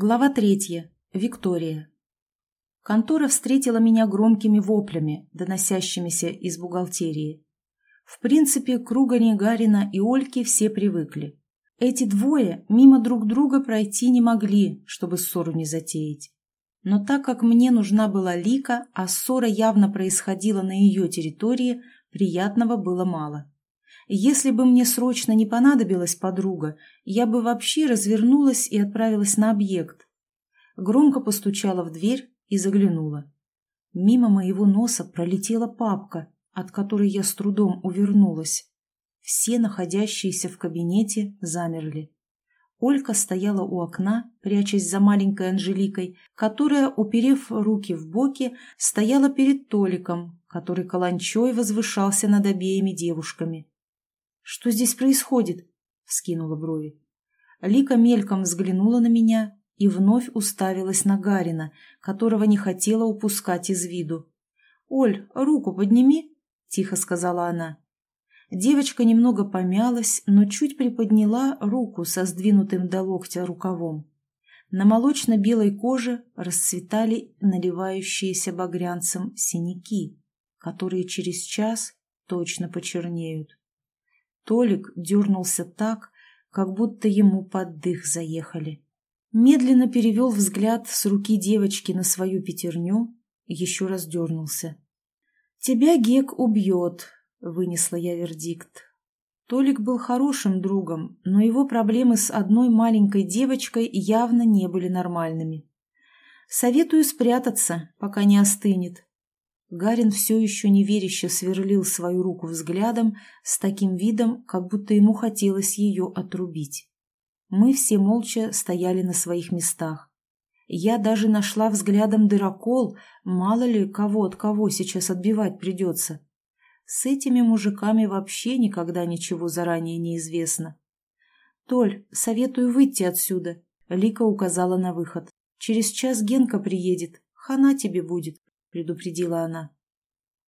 Глава третья. Виктория. Контора встретила меня громкими воплями, доносящимися из бухгалтерии. В принципе, к ругани Гарина и Ольки все привыкли. Эти двое мимо друг друга пройти не могли, чтобы ссору не затеять. Но так как мне нужна была Лика, а ссора явно происходила на ее территории, приятного было мало. Если бы мне срочно не понадобилась подруга, я бы вообще развернулась и отправилась на объект. Громко постучала в дверь и заглянула. Мимо моего носа пролетела папка, от которой я с трудом увернулась. Все находящиеся в кабинете замерли. Олька стояла у окна, прячась за маленькой Анжеликой, которая, уперев руки в боки, стояла перед Толиком, который каланчой возвышался над обеими девушками. «Что здесь происходит?» — вскинула брови. Лика мельком взглянула на меня и вновь уставилась на Гарина, которого не хотела упускать из виду. «Оль, руку подними», — тихо сказала она. Девочка немного помялась, но чуть приподняла руку со сдвинутым до локтя рукавом. На молочно-белой коже расцветали наливающиеся багрянцем синяки, которые через час точно почернеют. Толик дернулся так, как будто ему под дых заехали. Медленно перевел взгляд с руки девочки на свою пятерню еще раз дернулся. «Тебя Гек убьет», — вынесла я вердикт. Толик был хорошим другом, но его проблемы с одной маленькой девочкой явно не были нормальными. «Советую спрятаться, пока не остынет», Гарин все еще неверяще сверлил свою руку взглядом с таким видом, как будто ему хотелось ее отрубить. Мы все молча стояли на своих местах. Я даже нашла взглядом дырокол, мало ли кого от кого сейчас отбивать придется. С этими мужиками вообще никогда ничего заранее не известно. «Толь, советую выйти отсюда», — Лика указала на выход. «Через час Генка приедет, хана тебе будет». — предупредила она.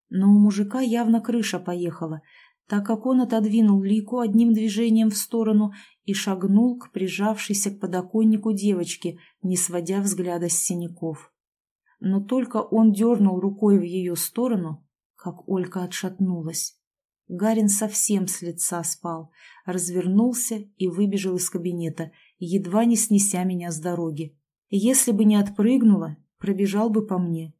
Но у мужика явно крыша поехала, так как он отодвинул Лику одним движением в сторону и шагнул к прижавшейся к подоконнику девочке, не сводя взгляда с синяков. Но только он дернул рукой в ее сторону, как Олька отшатнулась. Гарин совсем с лица спал, развернулся и выбежал из кабинета, едва не снеся меня с дороги. Если бы не отпрыгнула, пробежал бы по мне.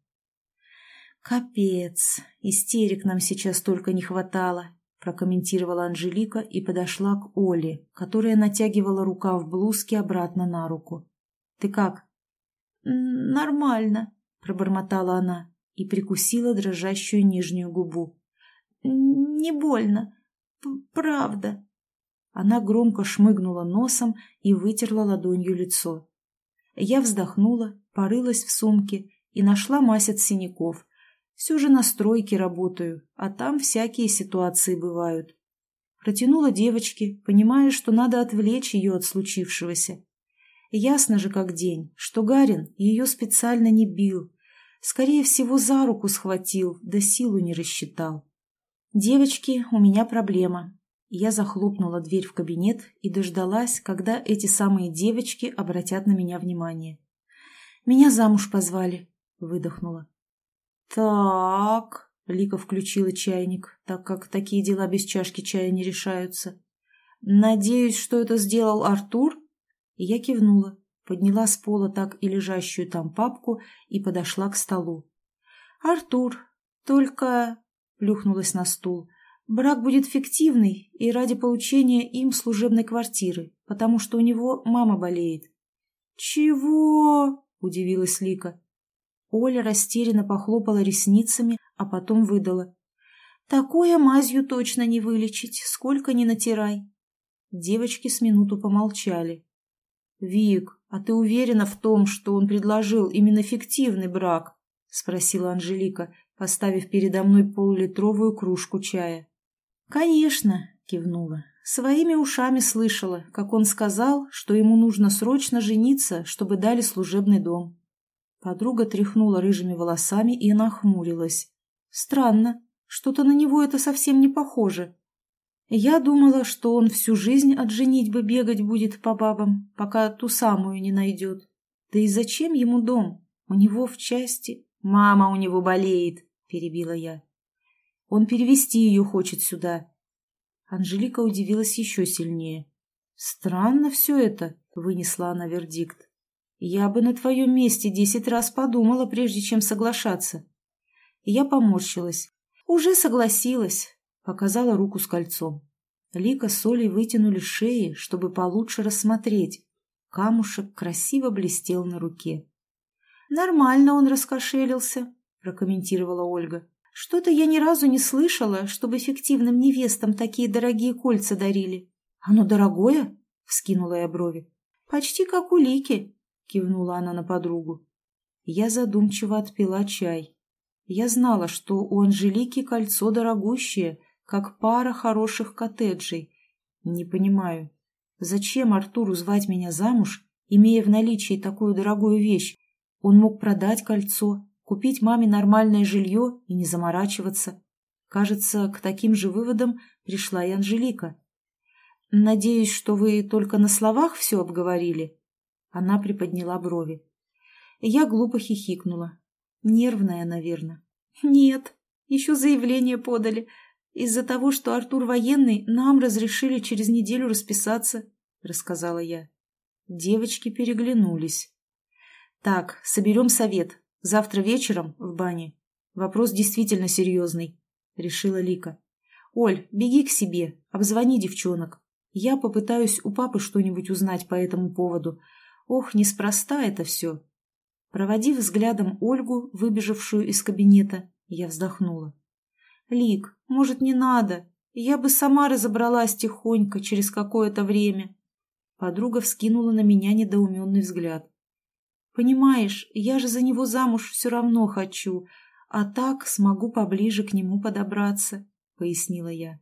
«Капец! Истерик нам сейчас только не хватало!» прокомментировала Анжелика и подошла к Оле, которая натягивала рукав блузки обратно на руку. «Ты как?» «Нормально», — пробормотала она и прикусила дрожащую нижнюю губу. «Не больно. Правда». Она громко шмыгнула носом и вытерла ладонью лицо. Я вздохнула, порылась в сумке и нашла мазь от синяков, все же на стройке работаю, а там всякие ситуации бывают. Протянула девочке, понимая, что надо отвлечь ее от случившегося. Ясно же как день, что Гарин ее специально не бил. Скорее всего, за руку схватил, да силу не рассчитал. «Девочки, у меня проблема». Я захлопнула дверь в кабинет и дождалась, когда эти самые девочки обратят на меня внимание. «Меня замуж позвали», — выдохнула. «Так...» — Лика включила чайник, так как такие дела без чашки чая не решаются. «Надеюсь, что это сделал Артур?» И я кивнула, подняла с пола так и лежащую там папку и подошла к столу. «Артур, только...» — плюхнулась на стул. «Брак будет фиктивный и ради получения им служебной квартиры, потому что у него мама болеет». «Чего?» — удивилась Лика. Оля растерянно похлопала ресницами, а потом выдала. «Такое мазью точно не вылечить, сколько ни натирай». Девочки с минуту помолчали. «Вик, а ты уверена в том, что он предложил именно фиктивный брак?» — спросила Анжелика, поставив передо мной полулитровую кружку чая. «Конечно», — кивнула. «Своими ушами слышала, как он сказал, что ему нужно срочно жениться, чтобы дали служебный дом. Подруга тряхнула рыжими волосами и нахмурилась. Странно, что-то на него это совсем не похоже. Я думала, что он всю жизнь от женитьбы бегать будет по бабам, пока ту самую не найдет. Да и зачем ему дом? У него в части... Мама у него болеет, перебила я. Он перевести ее хочет сюда. Анжелика удивилась еще сильнее. Странно все это, вынесла она вердикт. Я бы на твоем месте десять раз подумала, прежде чем соглашаться. Я поморщилась. Уже согласилась, показала руку с кольцом. Лика с Олей вытянули шеи, чтобы получше рассмотреть. Камушек красиво блестел на руке. «Нормально он раскошелился», — прокомментировала Ольга. «Что-то я ни разу не слышала, чтобы фиктивным невестам такие дорогие кольца дарили». «Оно дорогое?» — вскинула я брови. «Почти как у Лики», — кивнула она на подругу. Я задумчиво отпила чай. Я знала, что у Анжелики кольцо дорогущее — как пара хороших коттеджей. Не понимаю, зачем Артуру звать меня замуж, имея в наличии такую дорогую вещь? Он мог продать кольцо, купить маме нормальное жилье и не заморачиваться. Кажется, к таким же выводам пришла и Анжелика. «Надеюсь, что вы только на словах все обговорили?» Она приподняла брови. Я глупо хихикнула. Нервная, наверное. «Нет, еще заявление подали. Из-за того, что Артур военный, нам разрешили через неделю расписаться, — рассказала я. Девочки переглянулись. Так, соберем совет. Завтра вечером в бане. Вопрос действительно серьезный, — решила Лика. Оль, беги к себе, обзвони девчонок. Я попытаюсь у папы что-нибудь узнать по этому поводу. Ох, неспроста это все. Проводив взглядом Ольгу, выбежавшую из кабинета, я вздохнула. «Лик, может, не надо? Я бы сама разобралась тихонько через какое-то время». Подруга вскинула на меня недоуменный взгляд. «Понимаешь, я же за него замуж все равно хочу, а так смогу поближе к нему подобраться», — пояснила я.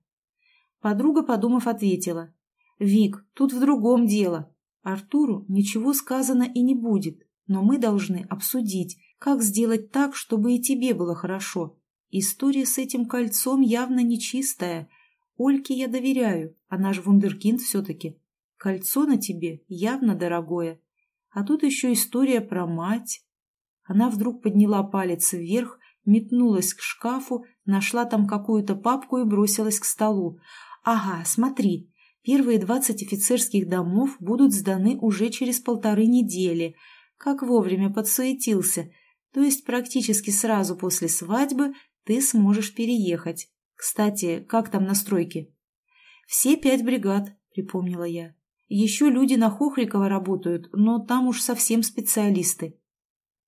Подруга, подумав, ответила. «Вик, тут в другом дело. Артуру ничего сказано и не будет, но мы должны обсудить, как сделать так, чтобы и тебе было хорошо. История с этим кольцом явно нечистая. Ольке я доверяю, она же вундеркинд все-таки. Кольцо на тебе явно дорогое. А тут еще история про мать. Она вдруг подняла палец вверх, метнулась к шкафу, нашла там какую-то папку и бросилась к столу. «Ага, смотри, первые двадцать офицерских домов будут сданы уже через полторы недели. Как вовремя подсуетился. То есть практически сразу после свадьбы ты сможешь переехать. Кстати, как там настройки? Все пять бригад, припомнила я. Еще люди на Хохрикова работают, но там уж совсем специалисты.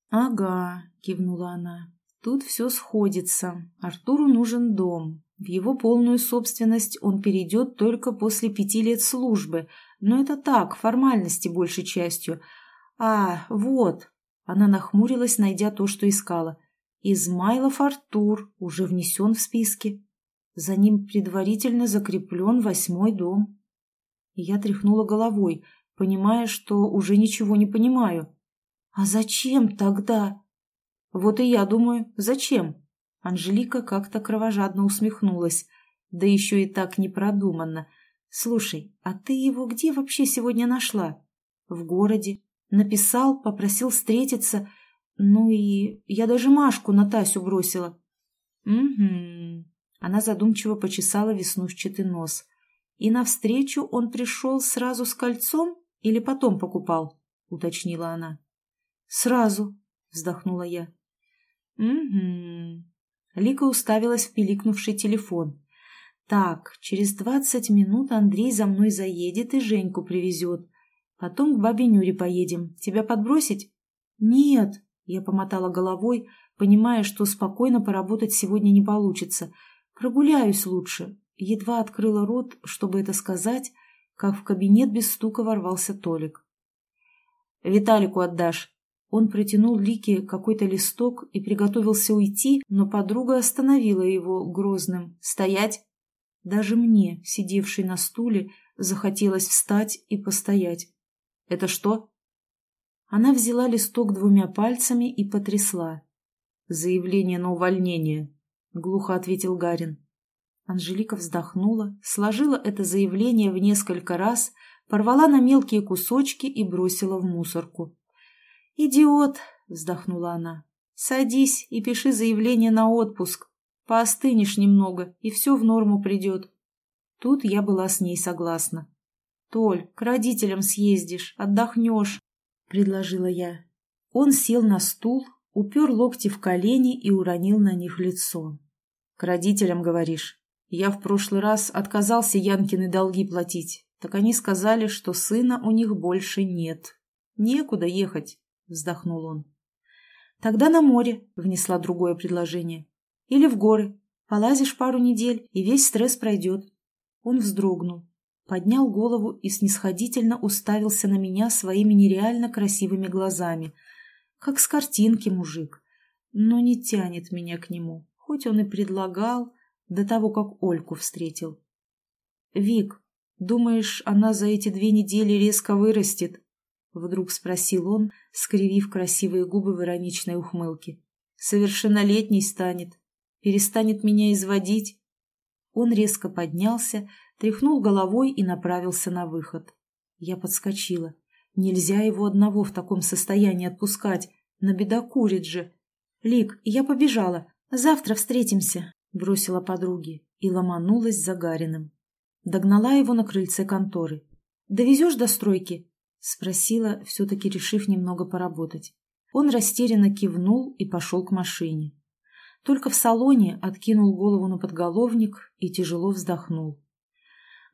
Ага, кивнула она. Тут все сходится. Артуру нужен дом. В его полную собственность он перейдет только после пяти лет службы. Но это так, формальности большей частью. А, вот. Она нахмурилась, найдя то, что искала. Измайлов Артур уже внесен в списки. За ним предварительно закреплен восьмой дом. я тряхнула головой, понимая, что уже ничего не понимаю. А зачем тогда? Вот и я думаю, зачем? Анжелика как-то кровожадно усмехнулась, да еще и так непродуманно. Слушай, а ты его где вообще сегодня нашла? В городе. Написал, попросил встретиться — ну и я даже Машку на Тасю бросила. Угу. Она задумчиво почесала веснушчатый нос. И навстречу он пришел сразу с кольцом или потом покупал? Уточнила она. Сразу, вздохнула я. Угу. Лика уставилась в пиликнувший телефон. Так, через двадцать минут Андрей за мной заедет и Женьку привезет. Потом к бабе Нюре поедем. Тебя подбросить? Нет, я помотала головой, понимая, что спокойно поработать сегодня не получится. Прогуляюсь лучше. Едва открыла рот, чтобы это сказать, как в кабинет без стука ворвался Толик. «Виталику отдашь». Он протянул Лике какой-то листок и приготовился уйти, но подруга остановила его грозным. «Стоять!» Даже мне, сидевшей на стуле, захотелось встать и постоять. «Это что?» Она взяла листок двумя пальцами и потрясла. «Заявление на увольнение», — глухо ответил Гарин. Анжелика вздохнула, сложила это заявление в несколько раз, порвала на мелкие кусочки и бросила в мусорку. «Идиот!» — вздохнула она. «Садись и пиши заявление на отпуск. Поостынешь немного, и все в норму придет». Тут я была с ней согласна. «Толь, к родителям съездишь, отдохнешь», — предложила я. Он сел на стул, упер локти в колени и уронил на них лицо. «К родителям, говоришь? Я в прошлый раз отказался Янкины долги платить, так они сказали, что сына у них больше нет. Некуда ехать», — вздохнул он. «Тогда на море», — внесла другое предложение. «Или в горы. Полазишь пару недель, и весь стресс пройдет». Он вздрогнул, поднял голову и снисходительно уставился на меня своими нереально красивыми глазами — как с картинки мужик. Но не тянет меня к нему, хоть он и предлагал до того, как Ольку встретил. «Вик, думаешь, она за эти две недели резко вырастет?» Вдруг спросил он, скривив красивые губы в ироничной ухмылке. «Совершеннолетней станет. Перестанет меня изводить?» Он резко поднялся, тряхнул головой и направился на выход. Я подскочила. Нельзя его одного в таком состоянии отпускать. Набедокурит же. Лик, я побежала. Завтра встретимся, бросила подруге и ломанулась за Гариным. Догнала его на крыльце конторы. «Довезешь до стройки?» — спросила, все-таки решив немного поработать. Он растерянно кивнул и пошел к машине. Только в салоне откинул голову на подголовник и тяжело вздохнул.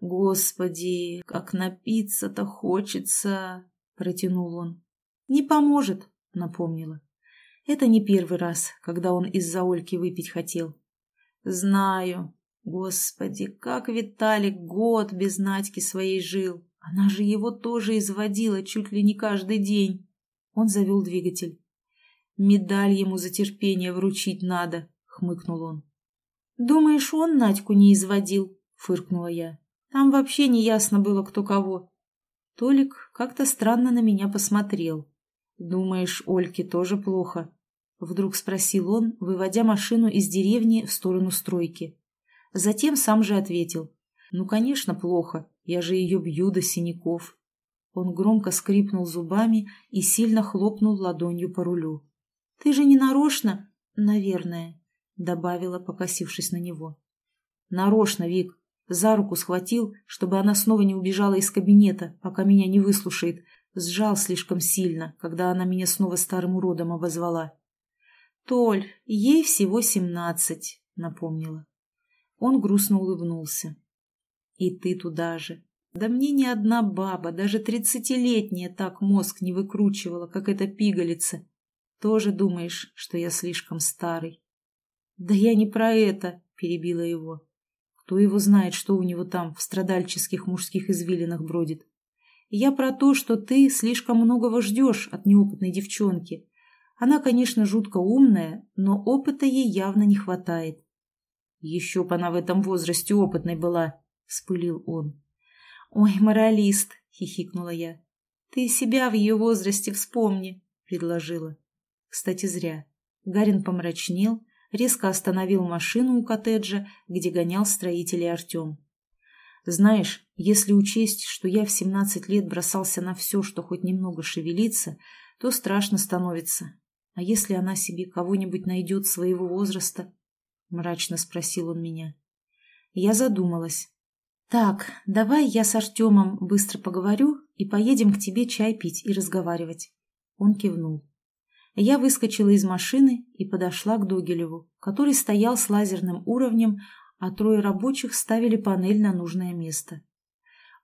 «Господи, как напиться-то хочется!» — протянул он. «Не поможет», — напомнила. «Это не первый раз, когда он из-за Ольки выпить хотел». «Знаю. Господи, как Виталик год без Надьки своей жил. Она же его тоже изводила чуть ли не каждый день». Он завел двигатель. «Медаль ему за терпение вручить надо», — хмыкнул он. «Думаешь, он Надьку не изводил?» — фыркнула я. Там вообще не ясно было, кто кого. Толик как-то странно на меня посмотрел. «Думаешь, Ольке тоже плохо?» Вдруг спросил он, выводя машину из деревни в сторону стройки. Затем сам же ответил. «Ну, конечно, плохо. Я же ее бью до синяков». Он громко скрипнул зубами и сильно хлопнул ладонью по рулю. «Ты же не нарочно?» «Наверное», — добавила, покосившись на него. «Нарочно, Вик. За руку схватил, чтобы она снова не убежала из кабинета, пока меня не выслушает. Сжал слишком сильно, когда она меня снова старым уродом обозвала. «Толь, ей всего семнадцать», — напомнила. Он грустно улыбнулся. «И ты туда же. Да мне ни одна баба, даже тридцатилетняя, так мозг не выкручивала, как эта пигалица. Тоже думаешь, что я слишком старый?» «Да я не про это», — перебила его. Кто его знает, что у него там в страдальческих мужских извилинах бродит. Я про то, что ты слишком многого ждешь от неопытной девчонки. Она, конечно, жутко умная, но опыта ей явно не хватает. Еще б она в этом возрасте опытной была, — вспылил он. Ой, моралист, — хихикнула я. Ты себя в ее возрасте вспомни, — предложила. Кстати, зря. Гарин помрачнел, резко остановил машину у коттеджа, где гонял строителей Артем. Знаешь, если учесть, что я в семнадцать лет бросался на все, что хоть немного шевелится, то страшно становится. А если она себе кого-нибудь найдет своего возраста? Мрачно спросил он меня. Я задумалась. Так, давай я с Артемом быстро поговорю и поедем к тебе чай пить и разговаривать. Он кивнул. Я выскочила из машины и подошла к Догилеву, который стоял с лазерным уровнем, а трое рабочих ставили панель на нужное место.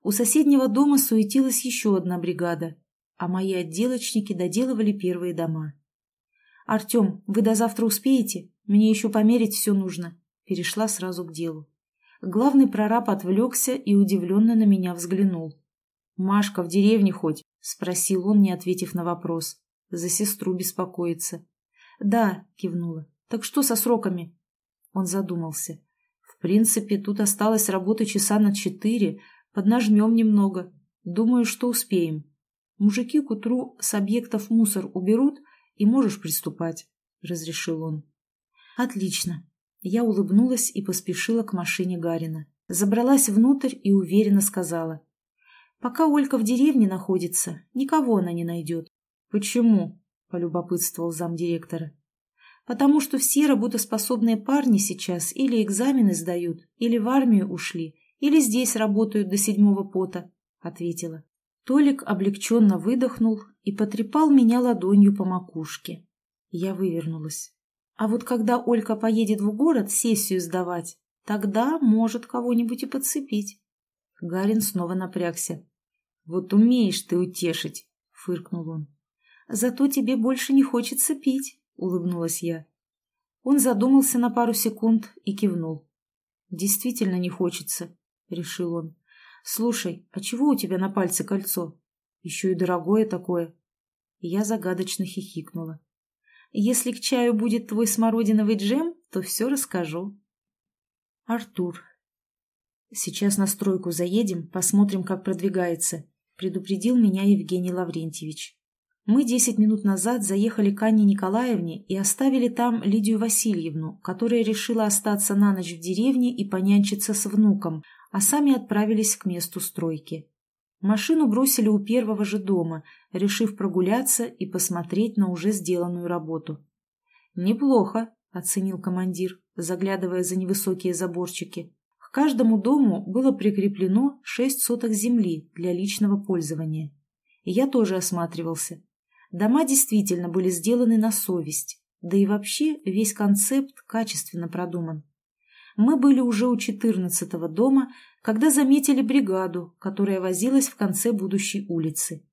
У соседнего дома суетилась еще одна бригада, а мои отделочники доделывали первые дома. «Артем, вы до завтра успеете? Мне еще померить все нужно», — перешла сразу к делу. Главный прораб отвлекся и удивленно на меня взглянул. «Машка в деревне хоть?» — спросил он, не ответив на вопрос. За сестру беспокоится. «Да», — кивнула. «Так что со сроками?» Он задумался. «В принципе, тут осталось работы часа на четыре. Поднажмем немного. Думаю, что успеем. Мужики к утру с объектов мусор уберут, и можешь приступать», — разрешил он. «Отлично». Я улыбнулась и поспешила к машине Гарина. Забралась внутрь и уверенно сказала. «Пока Олька в деревне находится, никого она не найдет. «Почему?» полюбопытствовал замдиректора. «Потому что все работоспособные парни сейчас или экзамены сдают, или в армию ушли, или здесь работают до седьмого пота», — ответила. Толик облегченно выдохнул и потрепал меня ладонью по макушке. Я вывернулась. А вот когда Олька поедет в город сессию сдавать, тогда может кого-нибудь и подцепить. Гарин снова напрягся. «Вот умеешь ты утешить», — фыркнул он. «Зато тебе больше не хочется пить», — улыбнулась я. Он задумался на пару секунд и кивнул. «Действительно не хочется», — решил он. «Слушай, а чего у тебя на пальце кольцо? Еще и дорогое такое». Я загадочно хихикнула. «Если к чаю будет твой смородиновый джем, то все расскажу». Артур. «Сейчас на стройку заедем, посмотрим, как продвигается», — предупредил меня Евгений Лаврентьевич. Мы десять минут назад заехали к Анне Николаевне и оставили там Лидию Васильевну, которая решила остаться на ночь в деревне и понянчиться с внуком, а сами отправились к месту стройки. Машину бросили у первого же дома, решив прогуляться и посмотреть на уже сделанную работу. «Неплохо», — оценил командир, заглядывая за невысокие заборчики. К каждому дому было прикреплено шесть соток земли для личного пользования. Я тоже осматривался. Дома действительно были сделаны на совесть, да и вообще весь концепт качественно продуман. Мы были уже у четырнадцатого дома, когда заметили бригаду, которая возилась в конце будущей улицы.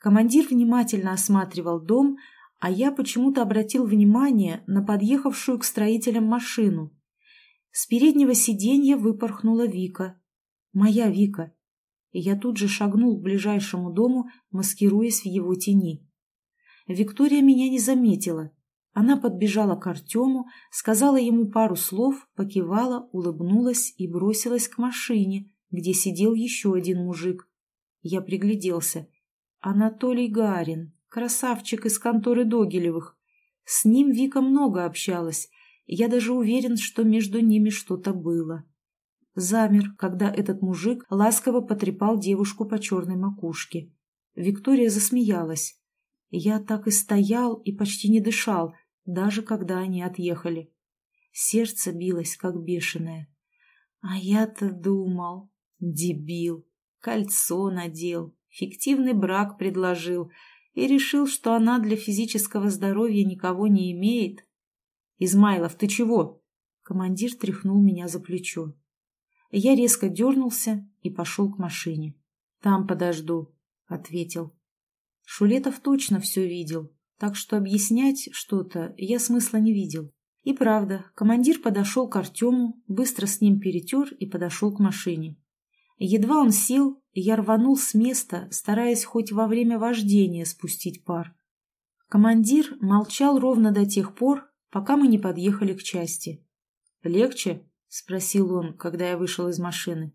Командир внимательно осматривал дом, а я почему-то обратил внимание на подъехавшую к строителям машину. С переднего сиденья выпорхнула Вика. Моя Вика. И я тут же шагнул к ближайшему дому, маскируясь в его тени. Виктория меня не заметила. Она подбежала к Артему, сказала ему пару слов, покивала, улыбнулась и бросилась к машине, где сидел еще один мужик. Я пригляделся. Анатолий Гарин, красавчик из конторы Догилевых. С ним Вика много общалась, я даже уверен, что между ними что-то было. Замер, когда этот мужик ласково потрепал девушку по черной макушке. Виктория засмеялась. Я так и стоял и почти не дышал, даже когда они отъехали. Сердце билось, как бешеное. А я-то думал, дебил, кольцо надел, фиктивный брак предложил и решил, что она для физического здоровья никого не имеет. «Измайлов, ты чего?» Командир тряхнул меня за плечо. Я резко дернулся и пошел к машине. «Там подожду», — ответил. Шулетов точно все видел, так что объяснять что-то я смысла не видел. И правда, командир подошел к Артему, быстро с ним перетер и подошел к машине. Едва он сел, я рванул с места, стараясь хоть во время вождения спустить пар. Командир молчал ровно до тех пор, пока мы не подъехали к части. «Легче?» — спросил он, когда я вышел из машины.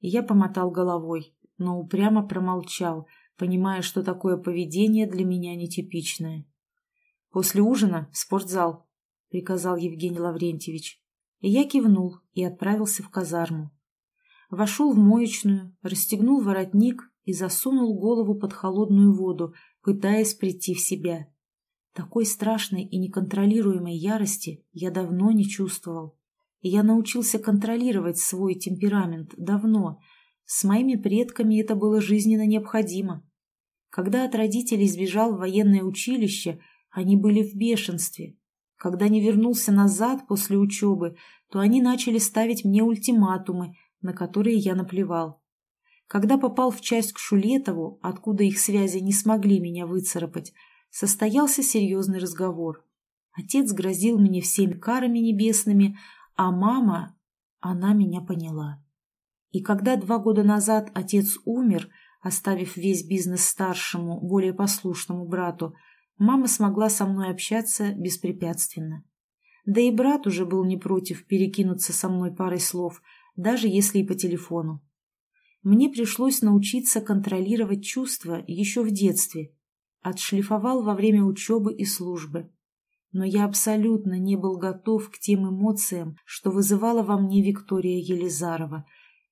Я помотал головой, но упрямо промолчал, понимая, что такое поведение для меня нетипичное. «После ужина в спортзал», — приказал Евгений Лаврентьевич. И я кивнул и отправился в казарму. Вошел в моечную, расстегнул воротник и засунул голову под холодную воду, пытаясь прийти в себя. Такой страшной и неконтролируемой ярости я давно не чувствовал. Я научился контролировать свой темперамент давно. С моими предками это было жизненно необходимо. Когда от родителей сбежал в военное училище, они были в бешенстве. Когда не вернулся назад после учебы, то они начали ставить мне ультиматумы, на которые я наплевал. Когда попал в часть к Шулетову, откуда их связи не смогли меня выцарапать, состоялся серьезный разговор. Отец грозил мне всеми карами небесными, а мама, она меня поняла. И когда два года назад отец умер, Оставив весь бизнес старшему, более послушному брату, мама смогла со мной общаться беспрепятственно. Да и брат уже был не против перекинуться со мной парой слов, даже если и по телефону. Мне пришлось научиться контролировать чувства еще в детстве. Отшлифовал во время учебы и службы. Но я абсолютно не был готов к тем эмоциям, что вызывала во мне Виктория Елизарова,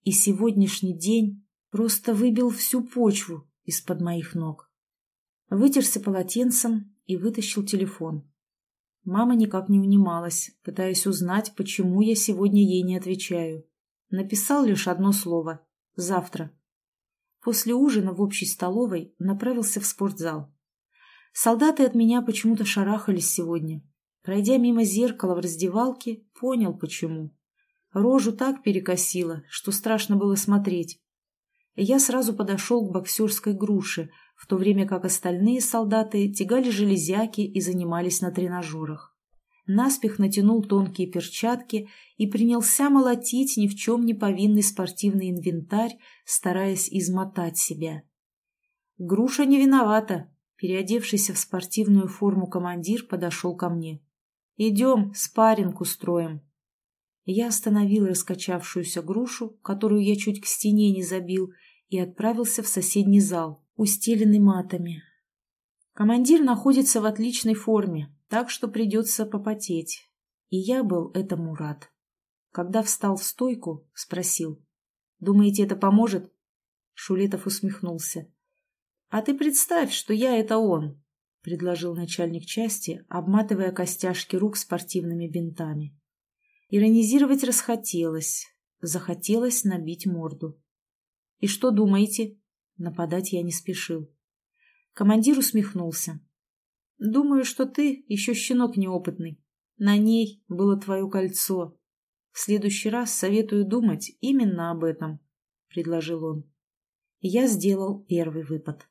и сегодняшний день просто выбил всю почву из-под моих ног. Вытерся полотенцем и вытащил телефон. Мама никак не унималась, пытаясь узнать, почему я сегодня ей не отвечаю. Написал лишь одно слово — «завтра». После ужина в общей столовой направился в спортзал. Солдаты от меня почему-то шарахались сегодня. Пройдя мимо зеркала в раздевалке, понял, почему. Рожу так перекосило, что страшно было смотреть. Я сразу подошел к боксерской груше — в то время как остальные солдаты тягали железяки и занимались на тренажерах. Наспех натянул тонкие перчатки и принялся молотить ни в чем не повинный спортивный инвентарь, стараясь измотать себя. Груша не виновата. Переодевшийся в спортивную форму командир подошел ко мне. «Идем, спарринг устроим». Я остановил раскачавшуюся грушу, которую я чуть к стене не забил, и отправился в соседний зал, устеленный матами. Командир находится в отличной форме, так что придется попотеть. И я был этому рад. Когда встал в стойку, спросил. «Думаете, это поможет?» Шулетов усмехнулся. «А ты представь, что я — это он», — предложил начальник части, обматывая костяшки рук спортивными бинтами. Иронизировать расхотелось, захотелось набить морду. «И что думаете?» Нападать я не спешил. Командир усмехнулся. «Думаю, что ты еще щенок неопытный. На ней было твое кольцо. В следующий раз советую думать именно об этом», — предложил он. Я сделал первый выпад.